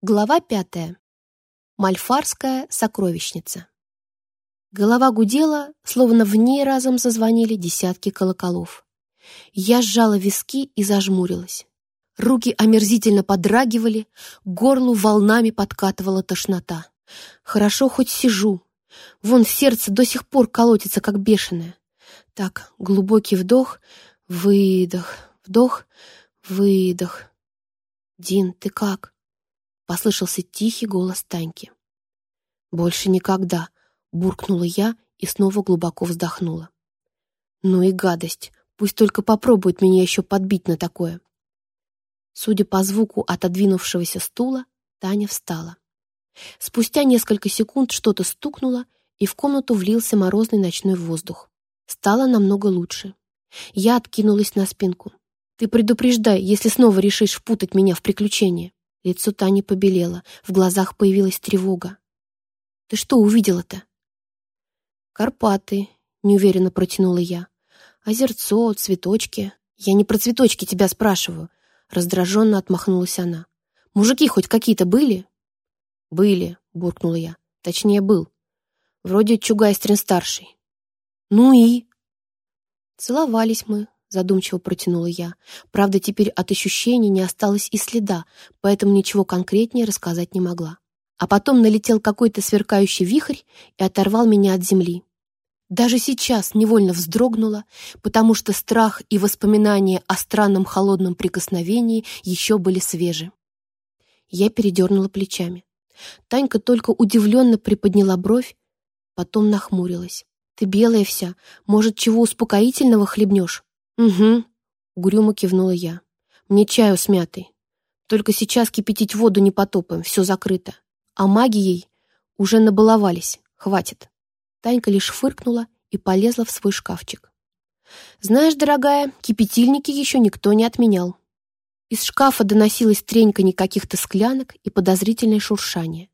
Глава пятая. Мальфарская сокровищница. Голова гудела, словно в ней разом зазвонили десятки колоколов. Я сжала виски и зажмурилась. Руки омерзительно подрагивали, горлу волнами подкатывала тошнота. Хорошо хоть сижу. Вон сердце до сих пор колотится, как бешеное. Так, глубокий вдох, выдох, вдох, выдох. «Дин, ты как?» Послышался тихий голос Таньки. «Больше никогда!» — буркнула я и снова глубоко вздохнула. «Ну и гадость! Пусть только попробует меня еще подбить на такое!» Судя по звуку отодвинувшегося стула, Таня встала. Спустя несколько секунд что-то стукнуло, и в комнату влился морозный ночной воздух. Стало намного лучше. Я откинулась на спинку. «Ты предупреждай, если снова решишь впутать меня в приключения». Лицо Тани побелело, в глазах появилась тревога. «Ты что увидела-то?» «Карпаты», — неуверенно протянула я. «Озерцо, цветочки». «Я не про цветочки тебя спрашиваю», — раздраженно отмахнулась она. «Мужики хоть какие-то были?» «Были», — буркнула я. «Точнее, был. Вроде Чугайстрин-старший». «Ну и?» Целовались мы, задумчиво протянула я. Правда, теперь от ощущений не осталось и следа, поэтому ничего конкретнее рассказать не могла. А потом налетел какой-то сверкающий вихрь и оторвал меня от земли. Даже сейчас невольно вздрогнула, потому что страх и воспоминания о странном холодном прикосновении еще были свежи. Я передернула плечами. Танька только удивленно приподняла бровь, потом нахмурилась. «Ты белая вся, может, чего успокоительного хлебнешь?» «Угу», — угрюмо кивнула я. «Мне чаю с мятой. Только сейчас кипятить воду не потопаем, все закрыто. А магией уже набаловались, хватит». Танька лишь фыркнула и полезла в свой шкафчик. «Знаешь, дорогая, кипятильники еще никто не отменял». Из шкафа доносилось треньканье каких-то склянок и подозрительное шуршание.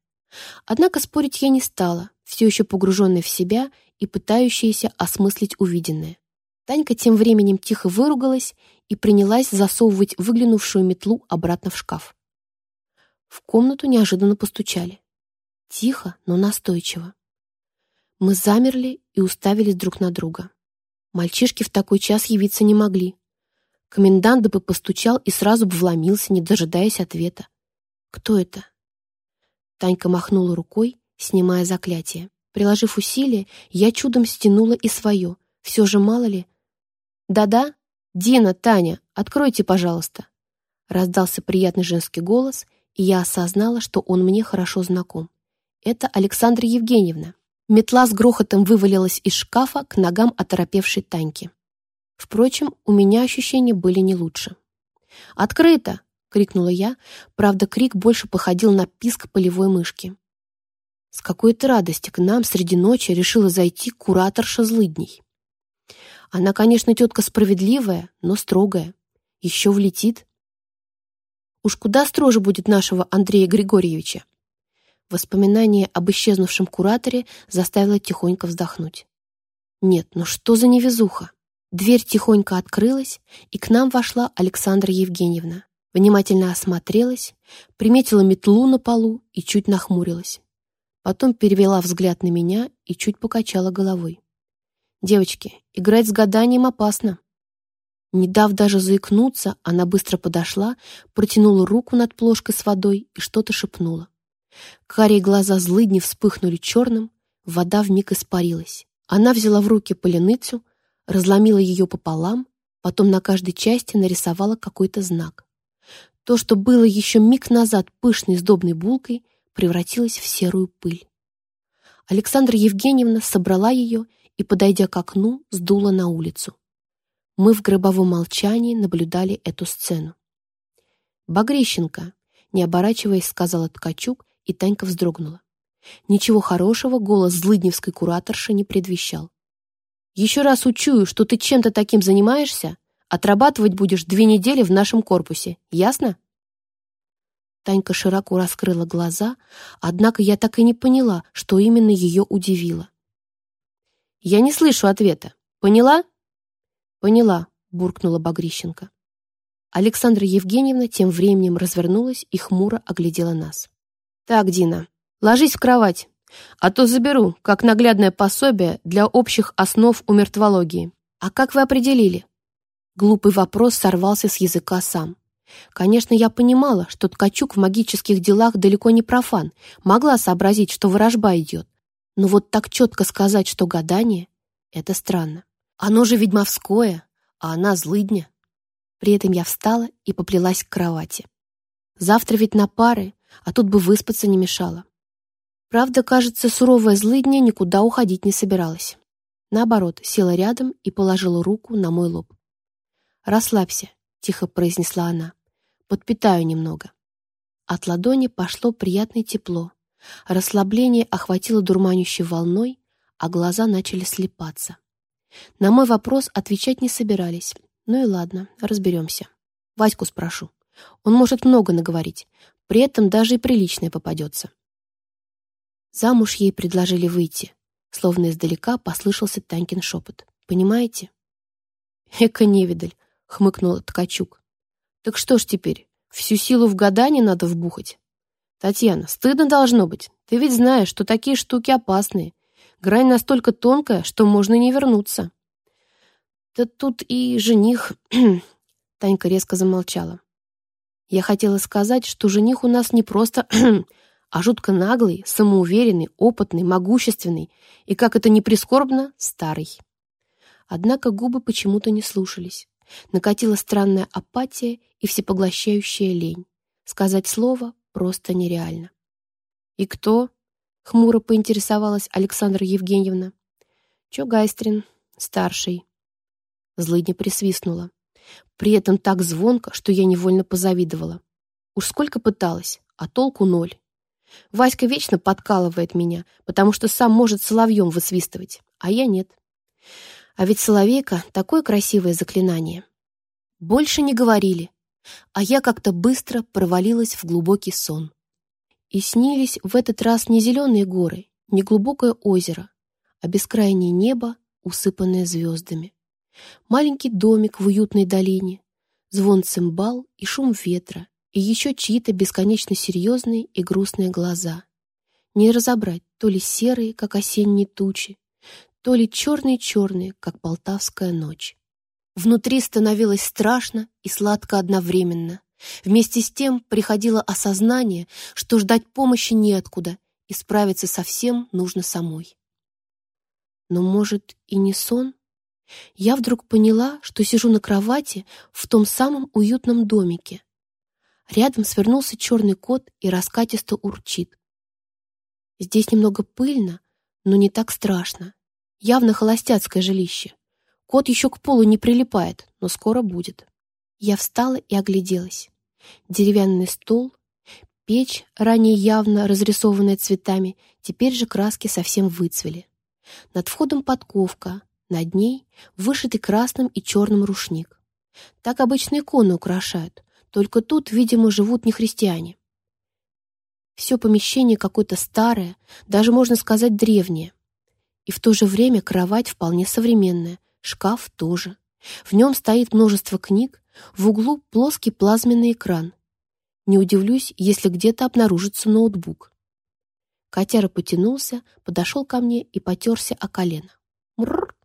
Однако спорить я не стала, все еще погруженная в себя и пытающаяся осмыслить увиденное. Танька тем временем тихо выругалась и принялась засовывать выглянувшую метлу обратно в шкаф. В комнату неожиданно постучали. Тихо, но настойчиво. Мы замерли и уставились друг на друга. Мальчишки в такой час явиться не могли. Комендант бы постучал и сразу бы вломился, не дожидаясь ответа. «Кто это?» Танька махнула рукой, снимая заклятие. Приложив усилие, я чудом стянула и свое. Все же, мало ли, «Да-да? Дина, Таня, откройте, пожалуйста!» Раздался приятный женский голос, и я осознала, что он мне хорошо знаком. Это Александра Евгеньевна. Метла с грохотом вывалилась из шкафа к ногам оторопевшей Таньки. Впрочем, у меня ощущения были не лучше. «Открыто!» — крикнула я, правда, крик больше походил на писк полевой мышки. С какой-то радости к нам среди ночи решила зайти кураторша злыдней. Она, конечно, тетка справедливая, но строгая. Еще влетит. Уж куда строже будет нашего Андрея Григорьевича. Воспоминание об исчезнувшем кураторе заставило тихонько вздохнуть. Нет, ну что за невезуха? Дверь тихонько открылась, и к нам вошла Александра Евгеньевна. Внимательно осмотрелась, приметила метлу на полу и чуть нахмурилась. Потом перевела взгляд на меня и чуть покачала головой. «Девочки, играть с гаданием опасно». Не дав даже заикнуться, она быстро подошла, протянула руку над плошкой с водой и что-то шепнула. Карие глаза злыдни вспыхнули черным, вода вмиг испарилась. Она взяла в руки поленыцу, разломила ее пополам, потом на каждой части нарисовала какой-то знак. То, что было еще миг назад пышной сдобной булкой, превратилось в серую пыль. Александра Евгеньевна собрала ее и, подойдя к окну, сдула на улицу. Мы в гробовом молчании наблюдали эту сцену. «Багрищенко», — не оборачиваясь, сказала Ткачук, и Танька вздрогнула. Ничего хорошего голос злыдневской кураторши не предвещал. «Еще раз учую, что ты чем-то таким занимаешься, отрабатывать будешь две недели в нашем корпусе. Ясно?» Танька широко раскрыла глаза, однако я так и не поняла, что именно ее удивило. Я не слышу ответа. Поняла? Поняла, буркнула Багрищенко. Александра Евгеньевна тем временем развернулась и хмуро оглядела нас. Так, Дина, ложись в кровать, а то заберу, как наглядное пособие для общих основ умертвологии. А как вы определили? Глупый вопрос сорвался с языка сам. Конечно, я понимала, что Ткачук в магических делах далеко не профан, могла сообразить, что ворожба идет. Но вот так четко сказать, что гадание — это странно. Оно же ведьмовское, а она злыдня. При этом я встала и поплелась к кровати. Завтра ведь на пары, а тут бы выспаться не мешало. Правда, кажется, суровая злыдня никуда уходить не собиралась. Наоборот, села рядом и положила руку на мой лоб. «Расслабься», — тихо произнесла она. «Подпитаю немного». От ладони пошло приятное тепло. Расслабление охватило дурманящей волной, а глаза начали слепаться. На мой вопрос отвечать не собирались. Ну и ладно, разберемся. Ваську спрошу. Он может много наговорить, при этом даже и приличное попадется. Замуж ей предложили выйти. Словно издалека послышался Танькин шепот. «Понимаете?» «Эка невидаль», — хмыкнул Ткачук. «Так что ж теперь, всю силу в гадание надо вбухать?» «Татьяна, стыдно должно быть. Ты ведь знаешь, что такие штуки опасные. Грань настолько тонкая, что можно не вернуться». «Да тут и жених...» Танька резко замолчала. Я хотела сказать, что жених у нас не просто а жутко наглый, самоуверенный, опытный, могущественный и, как это ни прискорбно, старый. Однако губы почему-то не слушались. Накатила странная апатия и всепоглощающая лень. Сказать слово просто нереально. «И кто?» — хмуро поинтересовалась Александра Евгеньевна. «Чугайстрин, старший». Злыдня присвистнула. При этом так звонко, что я невольно позавидовала. Уж сколько пыталась, а толку ноль. Васька вечно подкалывает меня, потому что сам может соловьем высвистывать, а я нет. А ведь соловейка — такое красивое заклинание. Больше не говорили, а я как-то быстро провалилась в глубокий сон. И снились в этот раз не зеленые горы, не глубокое озеро, а бескрайнее небо, усыпанное звездами. Маленький домик в уютной долине, звон цимбал и шум ветра, и еще чьи-то бесконечно серьезные и грустные глаза. Не разобрать, то ли серые, как осенние тучи, то ли черные-черные, как полтавская ночь. Внутри становилось страшно и сладко одновременно. Вместе с тем приходило осознание, что ждать помощи неоткуда, и справиться со всем нужно самой. Но, может, и не сон? Я вдруг поняла, что сижу на кровати в том самом уютном домике, Рядом свернулся черный кот и раскатисто урчит. Здесь немного пыльно, но не так страшно. Явно холостяцкое жилище. Кот еще к полу не прилипает, но скоро будет. Я встала и огляделась. Деревянный стол, печь, ранее явно разрисованная цветами, теперь же краски совсем выцвели. Над входом подковка, над ней вышитый красным и черным рушник. Так обычно иконы украшают, только тут, видимо, живут не христиане. Все помещение какое-то старое, даже, можно сказать, древнее. И в то же время кровать вполне современная, шкаф тоже. В нем стоит множество книг, в углу плоский плазменный экран. Не удивлюсь, если где-то обнаружится ноутбук. Котяра потянулся, подошел ко мне и потерся о колено. Мрррр.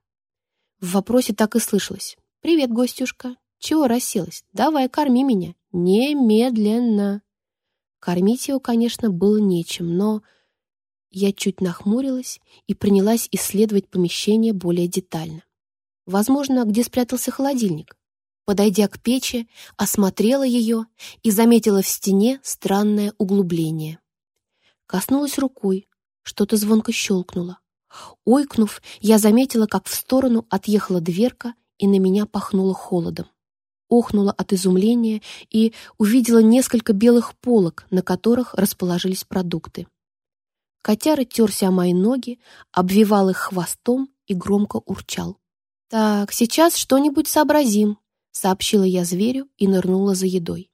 В вопросе так и слышалось. «Привет, гостюшка. Чего расселась? Давай, корми меня. Немедленно. Кормить его, конечно, было нечем, но я чуть нахмурилась и принялась исследовать помещение более детально. Возможно, где спрятался холодильник. Подойдя к печи, осмотрела ее и заметила в стене странное углубление. Коснулась рукой, что-то звонко щелкнуло. Ойкнув, я заметила, как в сторону отъехала дверка и на меня пахнуло холодом охнула от изумления и увидела несколько белых полок, на которых расположились продукты. Котяра терся о мои ноги, обвивал их хвостом и громко урчал. «Так, сейчас что-нибудь сообразим», — сообщила я зверю и нырнула за едой.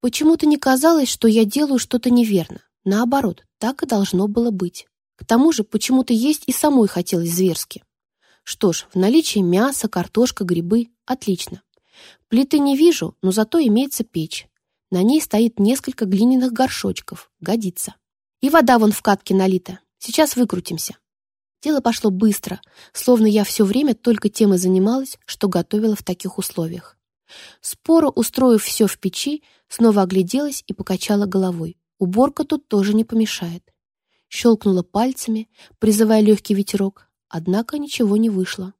Почему-то не казалось, что я делаю что-то неверно. Наоборот, так и должно было быть. К тому же почему-то есть и самой хотелось зверски. Что ж, в наличии мясо, картошка, грибы — отлично. Плиты не вижу, но зато имеется печь. На ней стоит несколько глиняных горшочков. Годится. И вода вон в катке налита. Сейчас выкрутимся. Дело пошло быстро, словно я все время только тем и занималась, что готовила в таких условиях. Споро устроив все в печи, снова огляделась и покачала головой. Уборка тут тоже не помешает. Щелкнула пальцами, призывая легкий ветерок, однако ничего не вышло.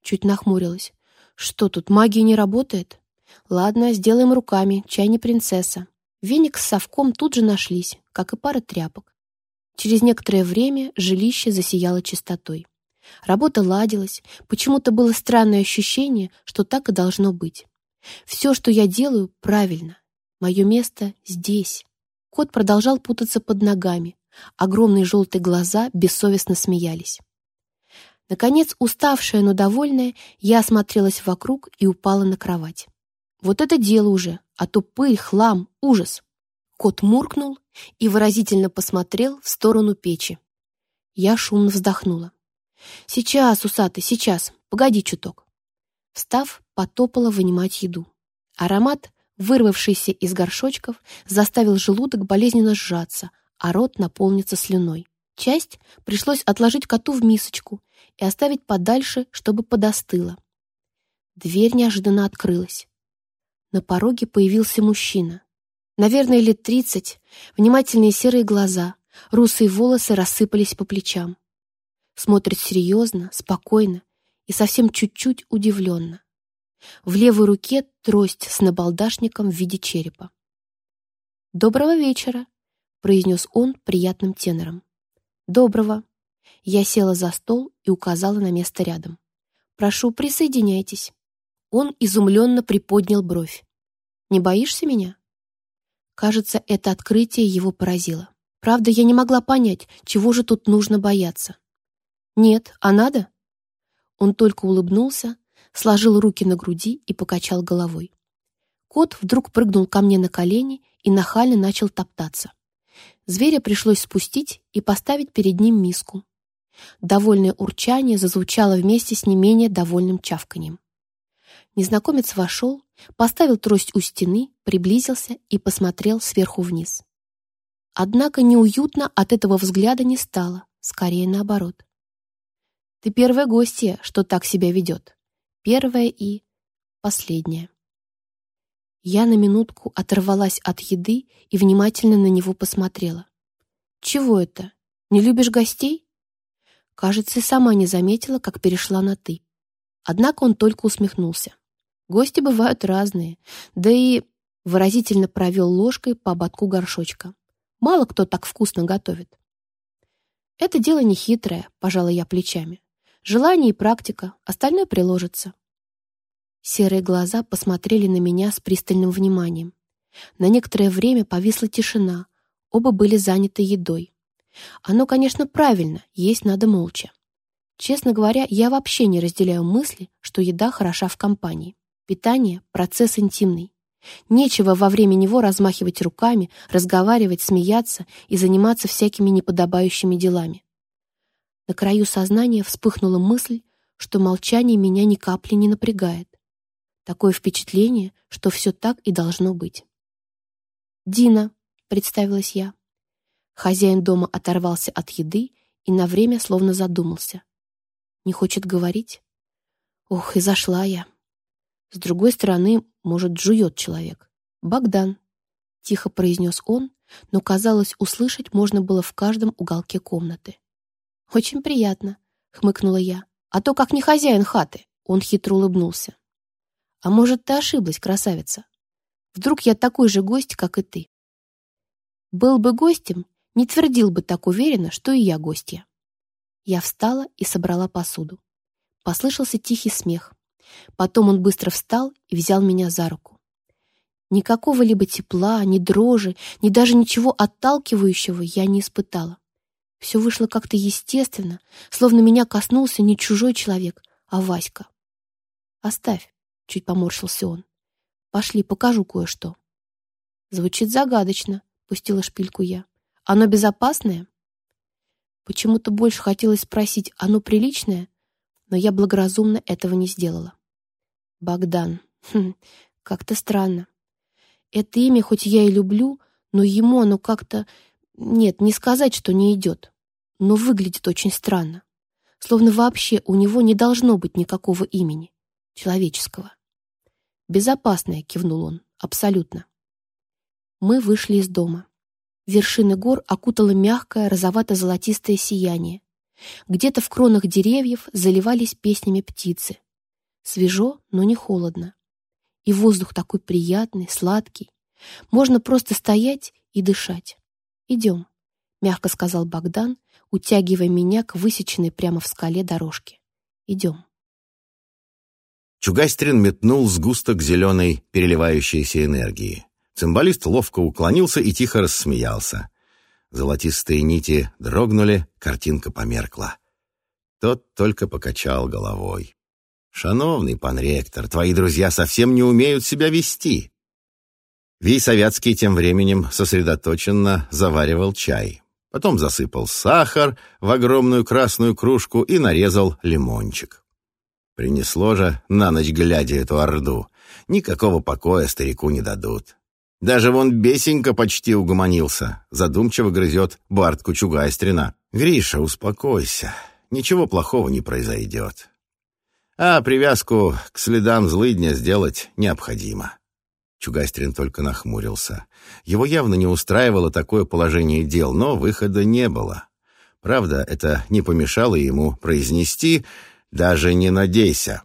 Чуть нахмурилась. Что тут, магия не работает? Ладно, сделаем руками, чай не принцесса. Веник с совком тут же нашлись, как и пара тряпок. Через некоторое время жилище засияло чистотой. Работа ладилась, почему-то было странное ощущение, что так и должно быть. Все, что я делаю, правильно. Мое место здесь. Кот продолжал путаться под ногами. Огромные желтые глаза бессовестно смеялись. Наконец, уставшая, но довольная, я осмотрелась вокруг и упала на кровать. Вот это дело уже, а то пыль, хлам, ужас. Кот муркнул и выразительно посмотрел в сторону печи. Я шумно вздохнула. «Сейчас, усатый, сейчас, погоди чуток». Встав, потопала вынимать еду. Аромат, вырвавшийся из горшочков, заставил желудок болезненно сжаться, а рот наполниться слюной. Часть пришлось отложить коту в мисочку и оставить подальше, чтобы подостыло. Дверь неожиданно открылась. На пороге появился мужчина. Наверное, лет тридцать, внимательные серые глаза, русые волосы рассыпались по плечам. Смотрит серьезно, спокойно и совсем чуть-чуть удивленно. В левой руке трость с набалдашником в виде черепа. «Доброго вечера», — произнес он приятным тенором. «Доброго». Я села за стол и указала на место рядом. «Прошу, присоединяйтесь». Он изумленно приподнял бровь. «Не боишься меня?» Кажется, это открытие его поразило. Правда, я не могла понять, чего же тут нужно бояться. «Нет, а надо?» Он только улыбнулся, сложил руки на груди и покачал головой. Кот вдруг прыгнул ко мне на колени и нахально начал топтаться. Зверя пришлось спустить и поставить перед ним миску. Довольное урчание зазвучало вместе с не менее довольным чавканьем. Незнакомец вошел, поставил трость у стены, приблизился и посмотрел сверху вниз. Однако неуютно от этого взгляда не стало, скорее наоборот. «Ты первая гостья, что так себя ведет. Первая и последняя». Я на минутку оторвалась от еды и внимательно на него посмотрела. «Чего это? Не любишь гостей?» Кажется, сама не заметила, как перешла на «ты». Однако он только усмехнулся. Гости бывают разные, да и выразительно провел ложкой по ободку горшочка. Мало кто так вкусно готовит. Это дело не хитрое, пожала я плечами. Желание и практика, остальное приложится. Серые глаза посмотрели на меня с пристальным вниманием. На некоторое время повисла тишина, оба были заняты едой. Оно, конечно, правильно, есть надо молча. Честно говоря, я вообще не разделяю мысли, что еда хороша в компании. Питание — процесс интимный. Нечего во время него размахивать руками, разговаривать, смеяться и заниматься всякими неподобающими делами. На краю сознания вспыхнула мысль, что молчание меня ни капли не напрягает. Такое впечатление, что все так и должно быть. «Дина», — представилась я. Хозяин дома оторвался от еды и на время словно задумался. Не хочет говорить? Ох, и зашла я. С другой стороны, может, жует человек. «Богдан», — тихо произнес он, но, казалось, услышать можно было в каждом уголке комнаты. «Очень приятно», — хмыкнула я. «А то как не хозяин хаты», — он хитро улыбнулся. «А может, ты ошиблась, красавица? Вдруг я такой же гость, как и ты?» «Был бы гостем, не твердил бы так уверенно, что и я гостья». Я встала и собрала посуду. Послышался тихий смех. Потом он быстро встал и взял меня за руку. Никакого либо тепла, ни дрожи, ни даже ничего отталкивающего я не испытала. Все вышло как-то естественно, словно меня коснулся не чужой человек, а Васька. «Оставь», — чуть поморщился он. «Пошли, покажу кое-что». «Звучит загадочно», — пустила шпильку я. «Оно безопасное?» Почему-то больше хотелось спросить, оно приличное, но я благоразумно этого не сделала. Богдан. Хм, как-то странно. Это имя хоть я и люблю, но ему оно как-то... Нет, не сказать, что не идет. Но выглядит очень странно. Словно вообще у него не должно быть никакого имени. Человеческого. «Безопасное», — кивнул он. «Абсолютно». Мы вышли из дома. Вершины гор окутало мягкое розовато-золотистое сияние. Где-то в кронах деревьев заливались песнями птицы. Свежо, но не холодно. И воздух такой приятный, сладкий. Можно просто стоять и дышать. «Идем», — мягко сказал Богдан, утягивая меня к высеченной прямо в скале дорожке. «Идем». Чугайстрин метнул сгусток зеленой переливающейся энергии. Цимбалист ловко уклонился и тихо рассмеялся. Золотистые нити дрогнули, картинка померкла. Тот только покачал головой. «Шановный пан ректор, твои друзья совсем не умеют себя вести». Вий Советский тем временем сосредоточенно заваривал чай. Потом засыпал сахар в огромную красную кружку и нарезал лимончик. Принесло же на ночь глядя эту орду. Никакого покоя старику не дадут. Даже вон Бесенька почти угомонился. Задумчиво грызет Бартку Чугайстрина. «Гриша, успокойся. Ничего плохого не произойдет. А привязку к следам злыдня сделать необходимо». Чугайстрин только нахмурился. Его явно не устраивало такое положение дел, но выхода не было. Правда, это не помешало ему произнести «даже не надейся».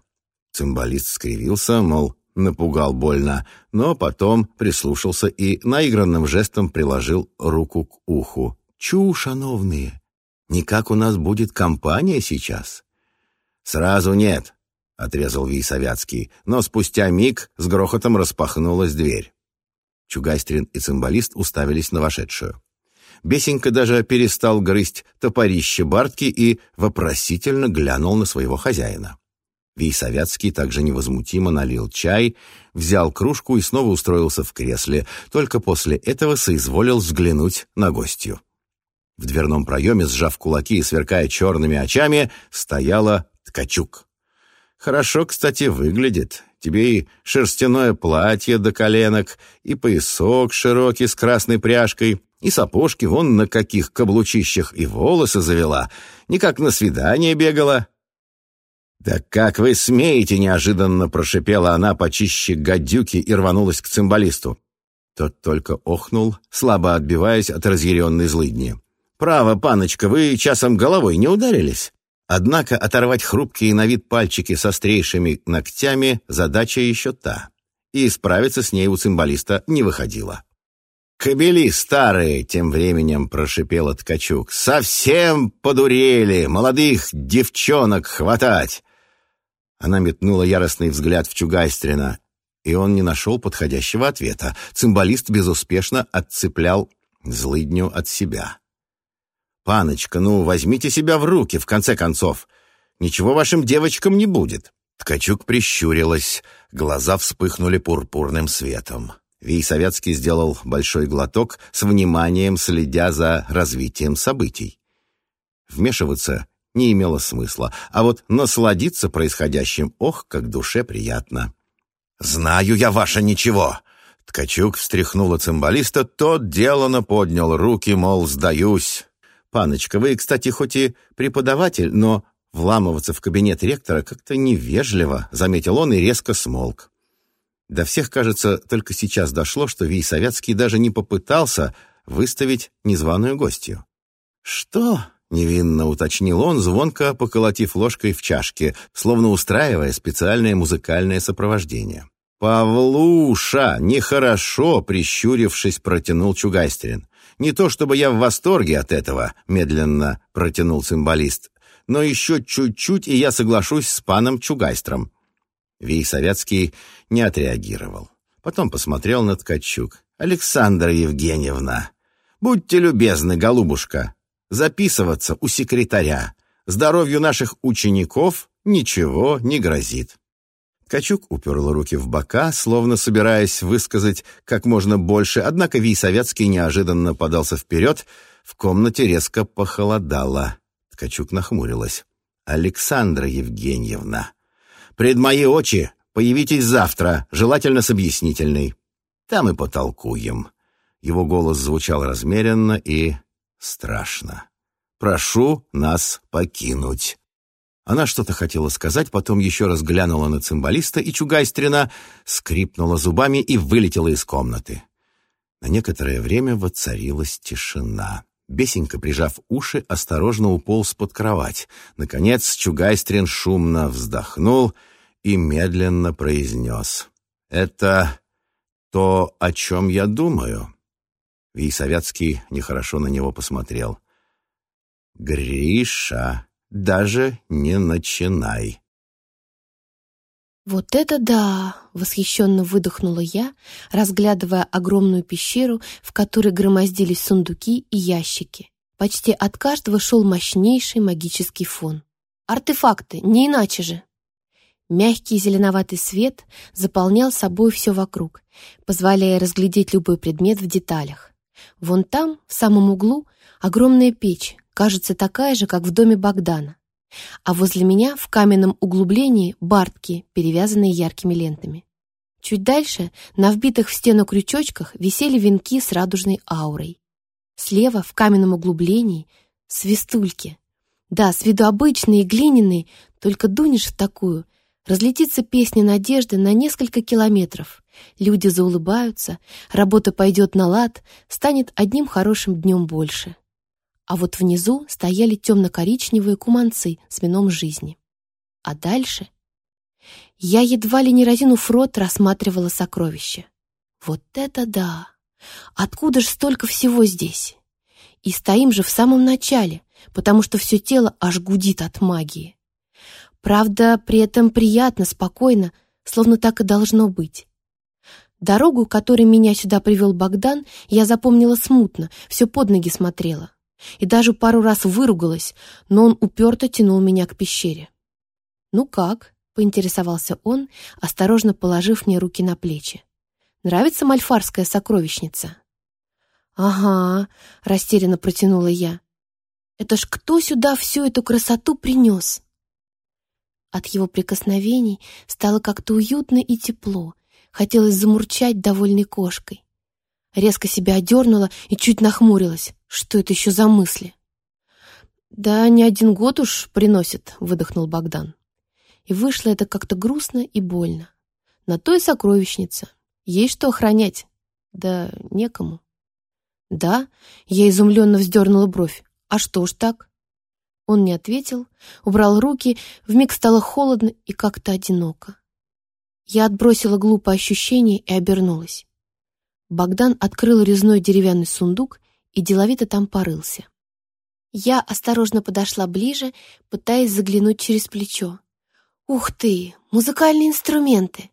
Цимбалист скривился, мол, напугал больно, но потом прислушался и наигранным жестом приложил руку к уху. «Чу, шановные, никак у нас будет компания сейчас?» «Сразу нет», — отрезал Вейсовятский, но спустя миг с грохотом распахнулась дверь. Чугайстрин и цимбалист уставились на вошедшую. Бесенька даже перестал грызть топорище Бартки и вопросительно глянул на своего хозяина. Вейсовятский также невозмутимо налил чай, взял кружку и снова устроился в кресле, только после этого соизволил взглянуть на гостью. В дверном проеме, сжав кулаки и сверкая черными очами, стояла Ткачук. «Хорошо, кстати, выглядит. Тебе и шерстяное платье до коленок, и поясок широкий с красной пряжкой, и сапожки вон на каких каблучищах, и волосы завела. Не как на свидание бегала, «Да как вы смеете!» — неожиданно прошипела она почище гадюки и рванулась к цимбалисту. Тот только охнул, слабо отбиваясь от разъяренной злыдни. «Право, паночка, вы часом головой не ударились?» Однако оторвать хрупкие на вид пальчики с острейшими ногтями задача еще та. И справиться с ней у цимбалиста не выходило. «Кобели старые!» — тем временем прошипела Ткачук. «Совсем подурели! Молодых девчонок хватать! Она метнула яростный взгляд в Чугайстрина, и он не нашел подходящего ответа. Цимбалист безуспешно отцеплял злыдню от себя. «Паночка, ну, возьмите себя в руки, в конце концов. Ничего вашим девочкам не будет». Ткачук прищурилась, глаза вспыхнули пурпурным светом. Вий Советский сделал большой глоток, с вниманием следя за развитием событий. Вмешиваться не имело смысла, а вот насладиться происходящим, ох, как душе приятно. «Знаю я ваше ничего!» Ткачук встряхнула цимбалиста, тот делано поднял руки, мол, сдаюсь. «Паночка, вы, кстати, хоть и преподаватель, но вламываться в кабинет ректора как-то невежливо», — заметил он и резко смолк. До всех, кажется, только сейчас дошло, что Вий Советский даже не попытался выставить незваную гостью. «Что?» — невинно уточнил он, звонко поколотив ложкой в чашке, словно устраивая специальное музыкальное сопровождение. «Павлуша, нехорошо!» — прищурившись, протянул Чугайстерин. «Не то чтобы я в восторге от этого», — медленно протянул цимбалист, «но еще чуть-чуть, и я соглашусь с паном Чугайстром». Вий Советский не отреагировал. Потом посмотрел на Ткачук. «Александра Евгеньевна, будьте любезны, голубушка, записываться у секретаря. Здоровью наших учеников ничего не грозит. Качук уперла руки в бока, словно собираясь высказать как можно больше, однако Вий Советский неожиданно подался вперед, в комнате резко похолодало. Ткачук нахмурилась. «Александра Евгеньевна, пред мои очи появитесь завтра, желательно с объяснительной». Там и потолкуем». Его голос звучал размеренно и страшно. «Прошу нас покинуть». Она что-то хотела сказать, потом еще раз глянула на цимбалиста, и Чугайстрина скрипнула зубами и вылетела из комнаты. На некоторое время воцарилась тишина. Бесенька, прижав уши, осторожно уполз под кровать. Наконец Чугайстрин шумно вздохнул и медленно произнес. «Это то, о чем я думаю». Вейсовятский нехорошо на него посмотрел. «Гриша, даже не начинай». «Вот это да!» — восхищенно выдохнула я, разглядывая огромную пещеру, в которой громоздились сундуки и ящики. Почти от каждого шел мощнейший магический фон. Артефакты, не иначе же. Мягкий зеленоватый свет заполнял собой все вокруг, позволяя разглядеть любой предмет в деталях. Вон там, в самом углу, огромная печь, кажется такая же, как в доме Богдана а возле меня в каменном углублении бартки, перевязанные яркими лентами. Чуть дальше на вбитых в стену крючочках висели венки с радужной аурой. Слева в каменном углублении свистульки. Да, с виду обычные, глиняные, только дунешь в такую, разлетится песня надежды на несколько километров. Люди заулыбаются, работа пойдет на лад, станет одним хорошим днем больше а вот внизу стояли темно-коричневые куманцы с вином жизни. А дальше я едва ли не разинув рот рассматривала сокровища. Вот это да! Откуда же столько всего здесь? И стоим же в самом начале, потому что все тело аж гудит от магии. Правда, при этом приятно, спокойно, словно так и должно быть. Дорогу, которой меня сюда привел Богдан, я запомнила смутно, все под ноги смотрела и даже пару раз выругалась, но он уперто тянул меня к пещере. «Ну как?» — поинтересовался он, осторожно положив мне руки на плечи. «Нравится мальфарская сокровищница?» «Ага», — растерянно протянула я. «Это ж кто сюда всю эту красоту принес?» От его прикосновений стало как-то уютно и тепло, хотелось замурчать довольной кошкой. Резко себя одернула и чуть нахмурилась. Что это еще за мысли? «Да не один год уж приносит», — выдохнул Богдан. И вышло это как-то грустно и больно. На то и сокровищница. Есть что охранять. Да некому. «Да?» — я изумленно вздернула бровь. «А что ж так?» Он не ответил, убрал руки, вмиг стало холодно и как-то одиноко. Я отбросила глупое ощущение и обернулась. Богдан открыл резной деревянный сундук и деловито там порылся. Я осторожно подошла ближе, пытаясь заглянуть через плечо. Ух ты, музыкальные инструменты!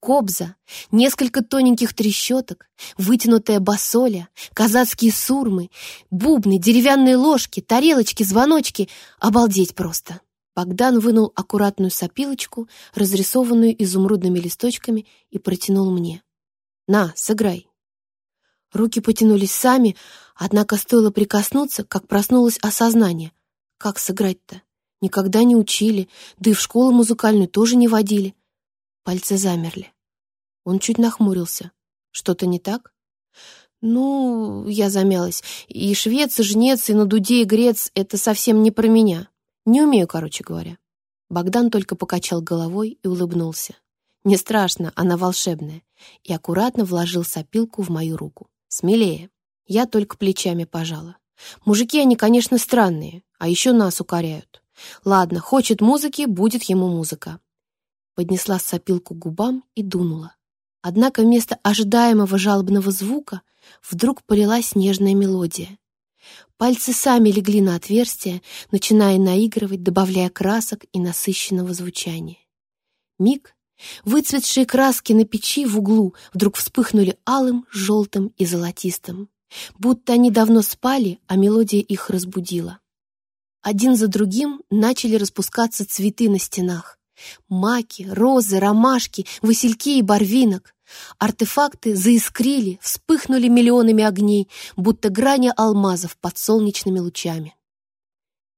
Кобза, несколько тоненьких трещоток, вытянутая басоля, казацкие сурмы, бубны, деревянные ложки, тарелочки, звоночки. Обалдеть просто! Богдан вынул аккуратную сопилочку, разрисованную изумрудными листочками, и протянул мне. «На, сыграй». Руки потянулись сами, однако стоило прикоснуться, как проснулось осознание. Как сыграть-то? Никогда не учили, да и в школу музыкальную тоже не водили. Пальцы замерли. Он чуть нахмурился. Что-то не так? Ну, я замялась. И швец, и жнец, и на дуде, и грец — это совсем не про меня. Не умею, короче говоря. Богдан только покачал головой и улыбнулся. Не страшно, она волшебная. И аккуратно вложил сопилку в мою руку. Смелее. Я только плечами пожала. Мужики, они, конечно, странные, а еще нас укоряют. Ладно, хочет музыки, будет ему музыка. Поднесла сопилку к губам и дунула. Однако вместо ожидаемого жалобного звука вдруг полилась нежная мелодия. Пальцы сами легли на отверстие, начиная наигрывать, добавляя красок и насыщенного звучания. Миг, Выцветшие краски на печи в углу вдруг вспыхнули алым, желтым и золотистым, будто они давно спали, а мелодия их разбудила. Один за другим начали распускаться цветы на стенах. Маки, розы, ромашки, васильки и барвинок. Артефакты заискрили, вспыхнули миллионами огней, будто грани алмазов под солнечными лучами.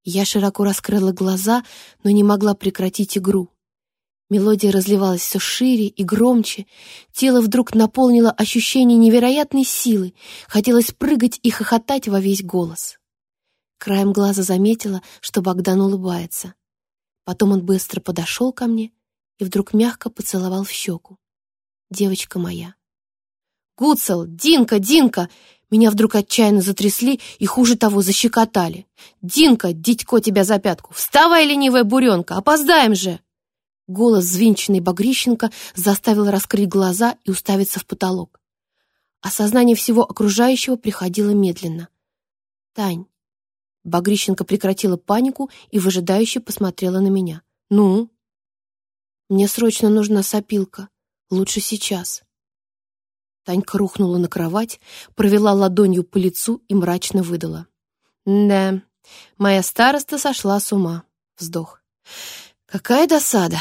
Я широко раскрыла глаза, но не могла прекратить игру. Мелодия разливалась все шире и громче. Тело вдруг наполнило ощущение невероятной силы. Хотелось прыгать и хохотать во весь голос. Краем глаза заметила, что Богдан улыбается. Потом он быстро подошел ко мне и вдруг мягко поцеловал в щеку. Девочка моя. «Гуцел! Динка! Динка!» Меня вдруг отчаянно затрясли и, хуже того, защекотали. «Динка, дитько тебя за пятку! Вставай, ленивая буренка! Опоздаем же!» Голос звинченный Багрищенко заставил раскрыть глаза и уставиться в потолок. Осознание всего окружающего приходило медленно. «Тань». Багрищенко прекратила панику и выжидающе посмотрела на меня. «Ну?» «Мне срочно нужна сопилка. Лучше сейчас». Танька рухнула на кровать, провела ладонью по лицу и мрачно выдала. «Да, моя староста сошла с ума». Вздох. «Какая досада!»